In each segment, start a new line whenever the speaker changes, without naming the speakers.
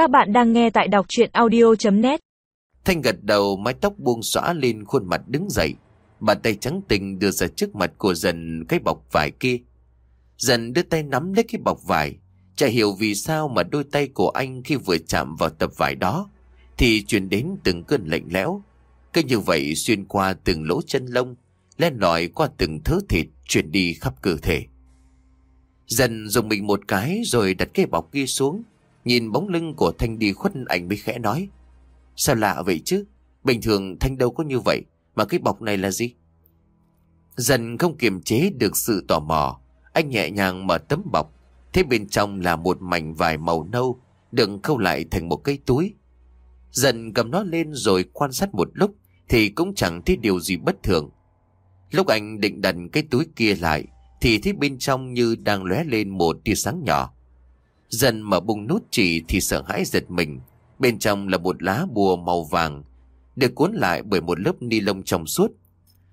Các bạn đang nghe tại đọc chuyện audio.net
Thanh gật đầu mái tóc buông xõa lên khuôn mặt đứng dậy. Bàn tay trắng tình đưa ra trước mặt của dần cái bọc vải kia. Dần đưa tay nắm lấy cái bọc vải. Chả hiểu vì sao mà đôi tay của anh khi vừa chạm vào tập vải đó thì truyền đến từng cơn lạnh lẽo. Cứ như vậy xuyên qua từng lỗ chân lông, len lỏi qua từng thớ thịt truyền đi khắp cơ thể. Dần dùng mình một cái rồi đặt cái bọc kia xuống. Nhìn bóng lưng của Thanh đi khuất anh mới khẽ nói. Sao lạ vậy chứ? Bình thường Thanh đâu có như vậy, mà cái bọc này là gì? Dần không kiềm chế được sự tò mò. Anh nhẹ nhàng mở tấm bọc. Thế bên trong là một mảnh vải màu nâu, đừng khâu lại thành một cây túi. Dần cầm nó lên rồi quan sát một lúc, thì cũng chẳng thấy điều gì bất thường. Lúc anh định đặt cái túi kia lại, thì thấy bên trong như đang lóe lên một tia sáng nhỏ. Dần mở bung nút chỉ thì sợ hãi giật mình. Bên trong là một lá bùa màu vàng, được cuốn lại bởi một lớp ni lông trong suốt.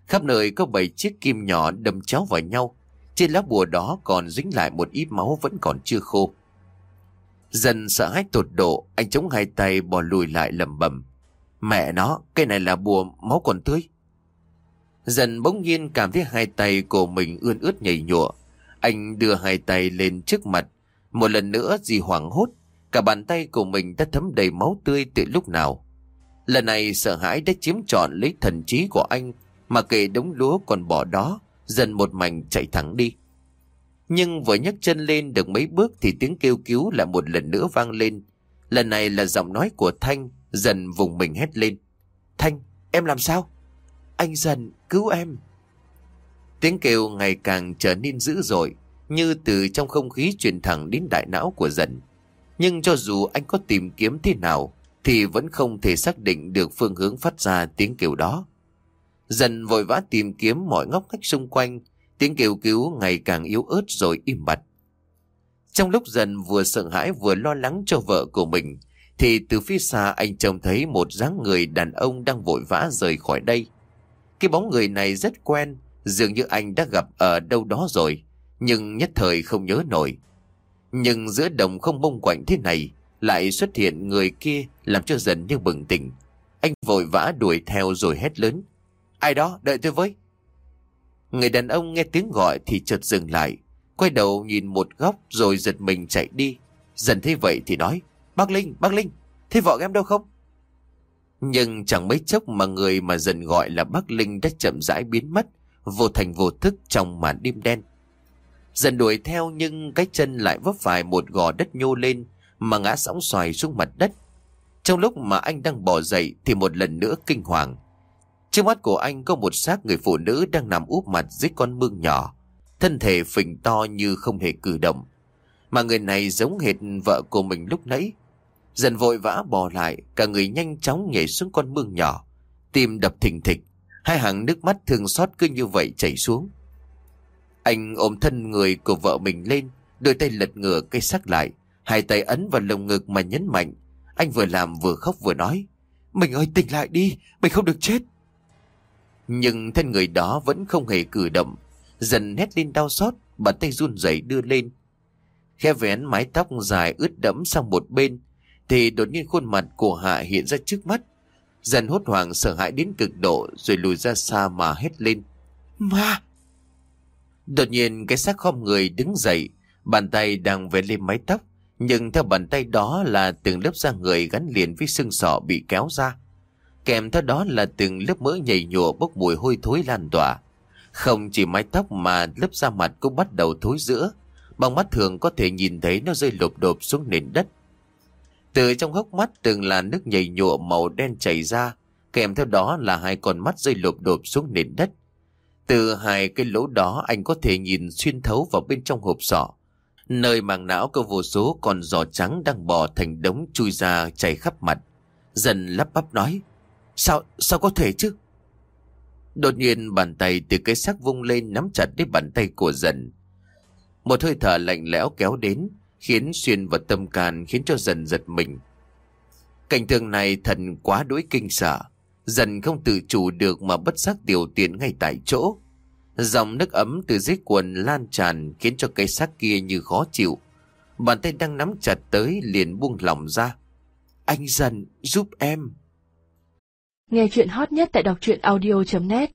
Khắp nơi có bảy chiếc kim nhỏ đâm chéo vào nhau. Trên lá bùa đó còn dính lại một ít máu vẫn còn chưa khô. Dần sợ hãi tột độ, anh chống hai tay bò lùi lại lầm bầm. Mẹ nó, cái này là bùa máu còn tươi. Dần bỗng nhiên cảm thấy hai tay của mình ươn ướt nhảy nhụa. Anh đưa hai tay lên trước mặt. Một lần nữa dì hoảng hốt. Cả bàn tay của mình đã thấm đầy máu tươi từ lúc nào. Lần này sợ hãi đã chiếm trọn lấy thần trí của anh. Mà kệ đống lúa còn bỏ đó. Dần một mảnh chạy thẳng đi. Nhưng vừa nhấc chân lên được mấy bước thì tiếng kêu cứu lại một lần nữa vang lên. Lần này là giọng nói của Thanh. Dần vùng mình hét lên. Thanh, em làm sao? Anh dần, cứu em. Tiếng kêu ngày càng trở nên dữ dội, như từ trong không khí truyền thẳng đến đại não của dần. Nhưng cho dù anh có tìm kiếm thế nào, thì vẫn không thể xác định được phương hướng phát ra tiếng kêu đó. Dần vội vã tìm kiếm mọi ngóc ngách xung quanh, tiếng kêu cứu ngày càng yếu ớt rồi im bặt. Trong lúc dần vừa sợ hãi vừa lo lắng cho vợ của mình, thì từ phía xa anh trông thấy một dáng người đàn ông đang vội vã rời khỏi đây. Cái bóng người này rất quen, dường như anh đã gặp ở đâu đó rồi, nhưng nhất thời không nhớ nổi. Nhưng giữa đồng không bông quạnh thế này, lại xuất hiện người kia làm cho dần như bừng tỉnh. Anh vội vã đuổi theo rồi hét lớn. Ai đó, đợi tôi với. Người đàn ông nghe tiếng gọi thì chợt dừng lại, quay đầu nhìn một góc rồi giật mình chạy đi. Dần thấy vậy thì nói, bác Linh, bác Linh, thế vợ em đâu không? Nhưng chẳng mấy chốc mà người mà dần gọi là bác Linh đã chậm rãi biến mất, vô thành vô thức trong màn đêm đen. Dần đuổi theo nhưng cái chân lại vấp phải một gò đất nhô lên mà ngã sóng xoài xuống mặt đất. Trong lúc mà anh đang bỏ dậy thì một lần nữa kinh hoàng. Trước mắt của anh có một xác người phụ nữ đang nằm úp mặt dưới con mương nhỏ. Thân thể phình to như không hề cử động. Mà người này giống hệt vợ của mình lúc nãy. Dần vội vã bò lại, cả người nhanh chóng nhảy xuống con mương nhỏ. Tim đập thình thịch, hai hàng nước mắt thương xót cứ như vậy chảy xuống. Anh ôm thân người của vợ mình lên, đôi tay lật ngửa cây sắc lại, hai tay ấn vào lồng ngực mà nhấn mạnh. Anh vừa làm vừa khóc vừa nói, Mình ơi tỉnh lại đi, mình không được chết. Nhưng thân người đó vẫn không hề cử động, dần hét lên đau xót, bàn tay run rẩy đưa lên. Khe vén mái tóc dài ướt đẫm sang một bên, thì đột nhiên khuôn mặt của Hạ hiện ra trước mắt. Dần hốt hoảng sợ hãi đến cực độ rồi lùi ra xa mà hét lên. Ma! Đột nhiên cái xác khom người đứng dậy, bàn tay đang vẽ lên mái tóc, nhưng theo bàn tay đó là từng lớp da người gắn liền với xương sọ bị kéo ra. Kèm theo đó là từng lớp mỡ nhầy nhụa bốc mùi hôi thối lan tỏa. Không chỉ mái tóc mà lớp da mặt cũng bắt đầu thối giữa. Bằng mắt thường có thể nhìn thấy nó rơi lộp đột xuống nền đất. Từ trong hốc mắt từng là nước nhầy nhụa màu đen chảy ra, kèm theo đó là hai con mắt rơi lộp đột xuống nền đất. Từ hai cái lỗ đó anh có thể nhìn xuyên thấu vào bên trong hộp sọ. Nơi màng não có vô số con giò trắng đang bò thành đống chui ra chảy khắp mặt. Dần lắp bắp nói. Sao, sao có thể chứ? Đột nhiên bàn tay từ cái xác vung lên nắm chặt đến bàn tay của dần. Một hơi thở lạnh lẽo kéo đến, khiến xuyên vào tâm can khiến cho dần giật mình. Cảnh tượng này thật quá đối kinh sợ, dần không tự chủ được mà bất giác tiểu tiền ngay tại chỗ. Dòng nước ấm từ dưới quần lan tràn khiến cho cây xác kia như khó chịu. Bàn tay đang nắm chặt tới liền buông lỏng ra. Anh dần, giúp em.
Nghe chuyện hot nhất tại đọc truyện audio.net